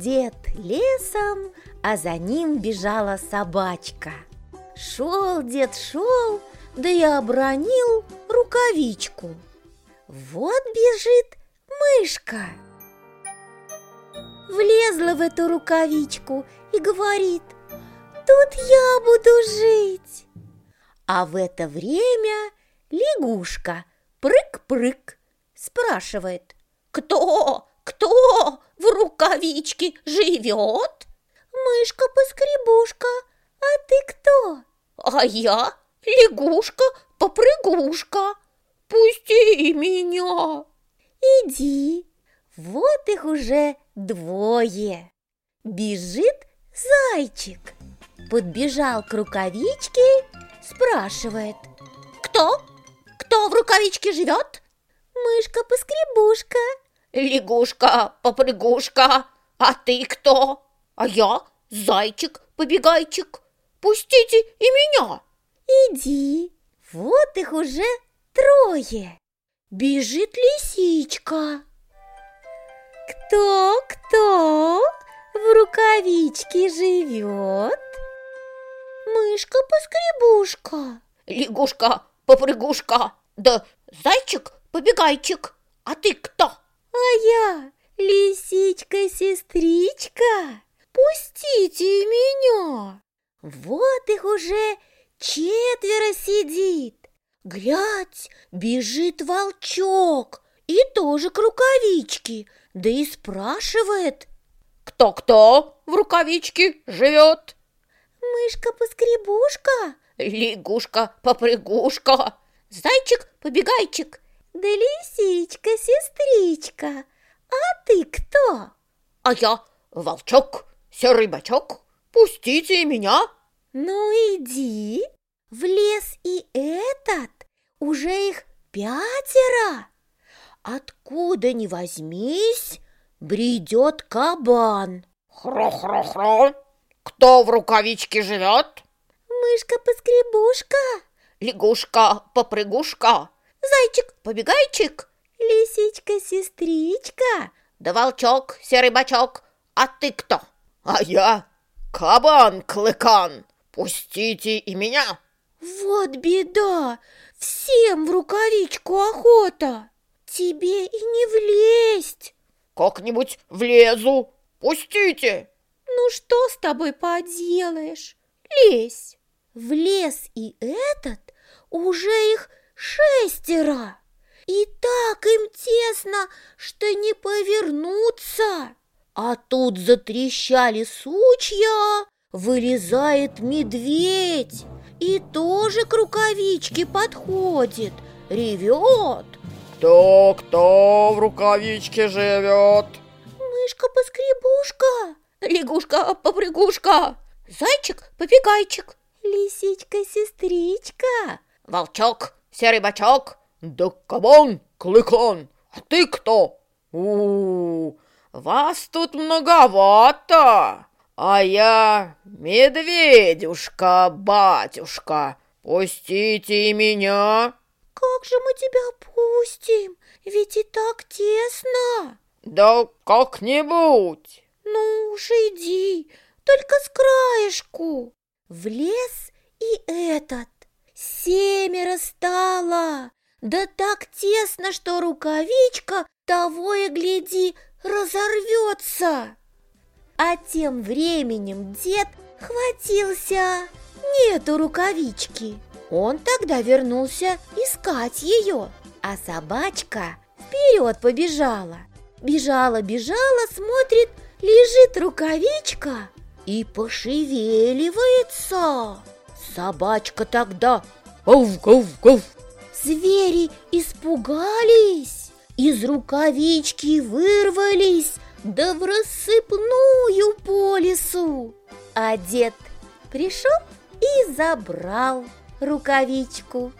дед лесом, а за ним бежала собачка. Шел дед, шел, да и обронил рукавичку. Вот бежит мышка. Влезла в эту рукавичку и говорит, тут я буду жить. А в это время лягушка прыг-прыг спрашивает, кто, кто в рукавичке живет? Мышка-поскребушка, а ты кто? А я лягушка-попрыгушка, пусти меня. Иди, вот их уже двое. Бежит зайчик, подбежал к рукавичке, спрашивает. Кто? Кто в рукавичке живет? Мышка-поскребушка. Лягушка-попрыгушка, а ты кто? А я зайчик-побегайчик. Пустите и меня. Иди, вот их уже трое. Бежит лисичка. Кто, кто в рукавичке живет? Мышка-поскребушка. Лягушка-попрыгушка. Да зайчик-побегайчик. А ты кто? А я лисичка-сестричка. Пустите меня. Вот их уже четверо сидит. Глядь, бежит волчок и тоже к рукавичке, да и спрашивает. Кто-кто в рукавичке живет? Мышка-поскребушка, лягушка-попрыгушка, зайчик-побегайчик, да лисичка-сестричка. А ты кто? А я волчок, серый бачок. Пустите меня. Ну иди, в лес и этот, уже их пятеро. Откуда ни возьмись, бредет кабан. Хро-хро-хро, кто в рукавичке живет? Мышка-поскребушка, лягушка-попрыгушка, зайчик-побегайчик, лисичка-сестричка, да волчок, серый бачок. А ты кто? А я кабан-клыкан. Пустите и меня. Вот беда, всем в рукавичку охота. Тебе и не влезть. Как-нибудь влезу. Пустите. Ну что с тобой поделаешь? Лезь. Влез и этот уже их шестеро. И так им тесно, что не повернуться. А тут затрещали сучья, вылезает медведь и тоже к рукавичке подходит, ревет. Кто, кто в рукавичке живет? Мышка-поскребушка, лягушка-попрыгушка, зайчик-побегайчик, лисичка-сестричка, волчок, серый бачок, да кабан, клыкан, а ты кто? У, -у, -у вас тут многовато, а я медведюшка, батюшка, пустите и меня. Как же мы тебя пустим? Ведь и так тесно. Да как-нибудь. Ну уж иди, только с краешку. В лес и этот. Семеро стало. Да так тесно, что рукавичка того и гляди разорвется. А тем временем дед хватился. Нету рукавички. Он тогда вернулся искать ее, а собачка вперед побежала. Бежала, бежала, смотрит, лежит рукавичка и пошевеливается. Собачка тогда гав-гав-гав Звери испугались, из рукавички вырвались, да в рассыпную по лесу. А дед пришел и забрал рукавичку.